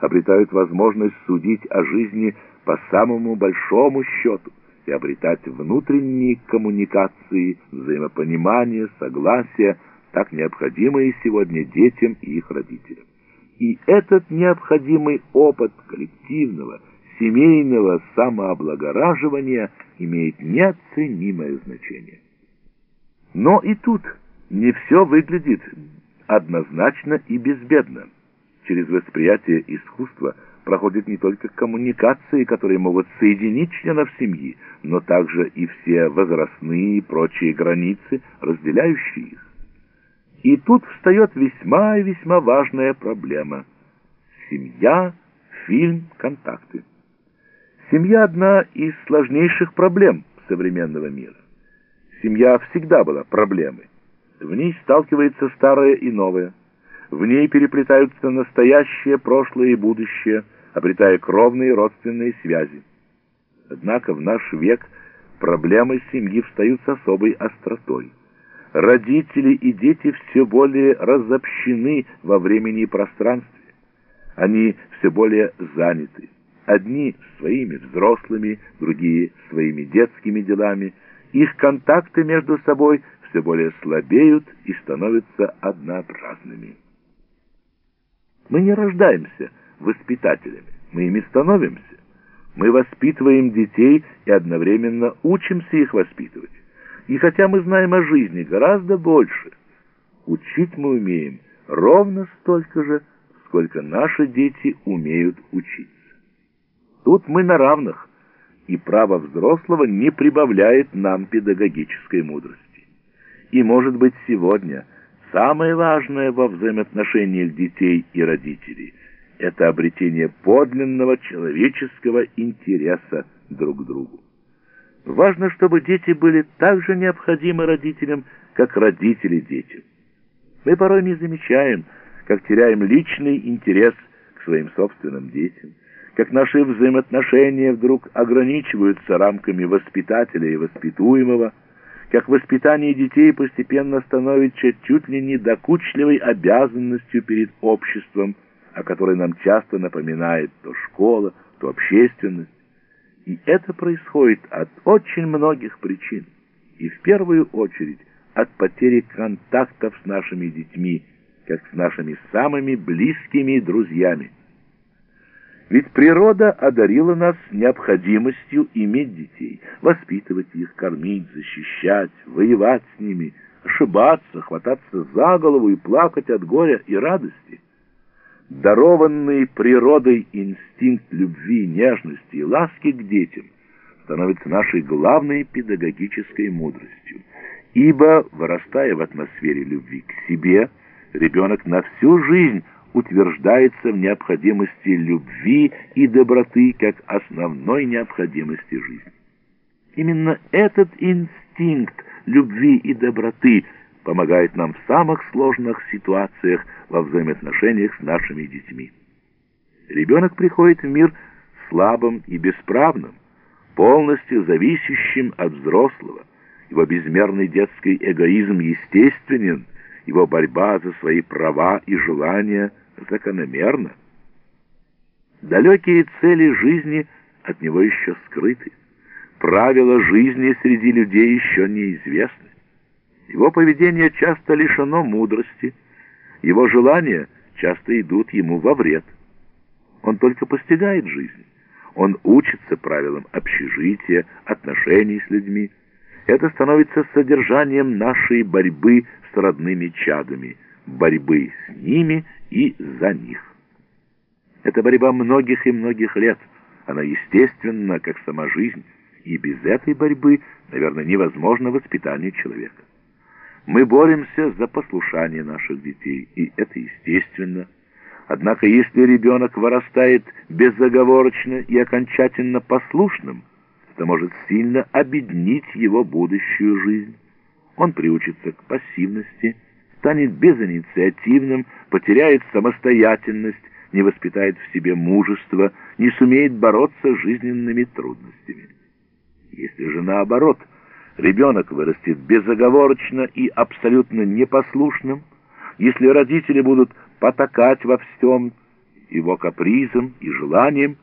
обретают возможность судить о жизни по самому большому счету и обретать внутренние коммуникации, взаимопонимание, согласие, так необходимые сегодня детям и их родителям. И этот необходимый опыт коллективного, семейного самооблагораживания имеет неоценимое значение. Но и тут не все выглядит однозначно и безбедно. Через восприятие искусства проходят не только коммуникации, которые могут соединить членов семьи, но также и все возрастные и прочие границы, разделяющие их. И тут встает весьма и весьма важная проблема. Семья, фильм, контакты. Семья – одна из сложнейших проблем современного мира. Семья всегда была проблемой. В ней сталкивается старое и новое. В ней переплетаются настоящее, прошлое и будущее, обретая кровные родственные связи. Однако в наш век проблемы семьи встают с особой остротой. Родители и дети все более разобщены во времени и пространстве. Они все более заняты. Одни своими взрослыми, другие своими детскими делами. Их контакты между собой все более слабеют и становятся однообразными. Мы не рождаемся воспитателями, мы ими становимся. Мы воспитываем детей и одновременно учимся их воспитывать. И хотя мы знаем о жизни гораздо больше, учить мы умеем ровно столько же, сколько наши дети умеют учиться. Тут мы на равных, и право взрослого не прибавляет нам педагогической мудрости. И, может быть, сегодня самое важное во взаимоотношениях детей и родителей – это обретение подлинного человеческого интереса друг к другу. Важно, чтобы дети были так же необходимы родителям, как родители детям. Мы порой не замечаем, как теряем личный интерес к своим собственным детям, как наши взаимоотношения вдруг ограничиваются рамками воспитателя и воспитуемого, как воспитание детей постепенно становится чуть ли не докучливой обязанностью перед обществом, о которой нам часто напоминает то школа, то общественность. И это происходит от очень многих причин, и в первую очередь от потери контактов с нашими детьми, как с нашими самыми близкими друзьями. Ведь природа одарила нас необходимостью иметь детей, воспитывать их, кормить, защищать, воевать с ними, ошибаться, хвататься за голову и плакать от горя и радости. Дарованный природой инстинкт любви, нежности и ласки к детям становится нашей главной педагогической мудростью, ибо, вырастая в атмосфере любви к себе, ребенок на всю жизнь утверждается в необходимости любви и доброты как основной необходимости жизни. Именно этот инстинкт любви и доброты помогает нам в самых сложных ситуациях во взаимоотношениях с нашими детьми. Ребенок приходит в мир слабым и бесправным, полностью зависящим от взрослого. Его безмерный детский эгоизм естественен – его борьба за свои права и желания закономерна. Далекие цели жизни от него еще скрыты. Правила жизни среди людей еще неизвестны. Его поведение часто лишено мудрости, его желания часто идут ему во вред. Он только постигает жизнь. Он учится правилам общежития, отношений с людьми. Это становится содержанием нашей борьбы с родными чадами, борьбы с ними и за них. Это борьба многих и многих лет. Она естественна, как сама жизнь, и без этой борьбы, наверное, невозможно воспитание человека. Мы боремся за послушание наших детей, и это естественно. Однако, если ребенок вырастает безоговорочно и окончательно послушным, это может сильно обеднить его будущую жизнь он приучится к пассивности, станет безинициативным, потеряет самостоятельность, не воспитает в себе мужество, не сумеет бороться с жизненными трудностями. Если же наоборот, ребенок вырастет безоговорочно и абсолютно непослушным, если родители будут потакать во всем, его капризам и желаниям,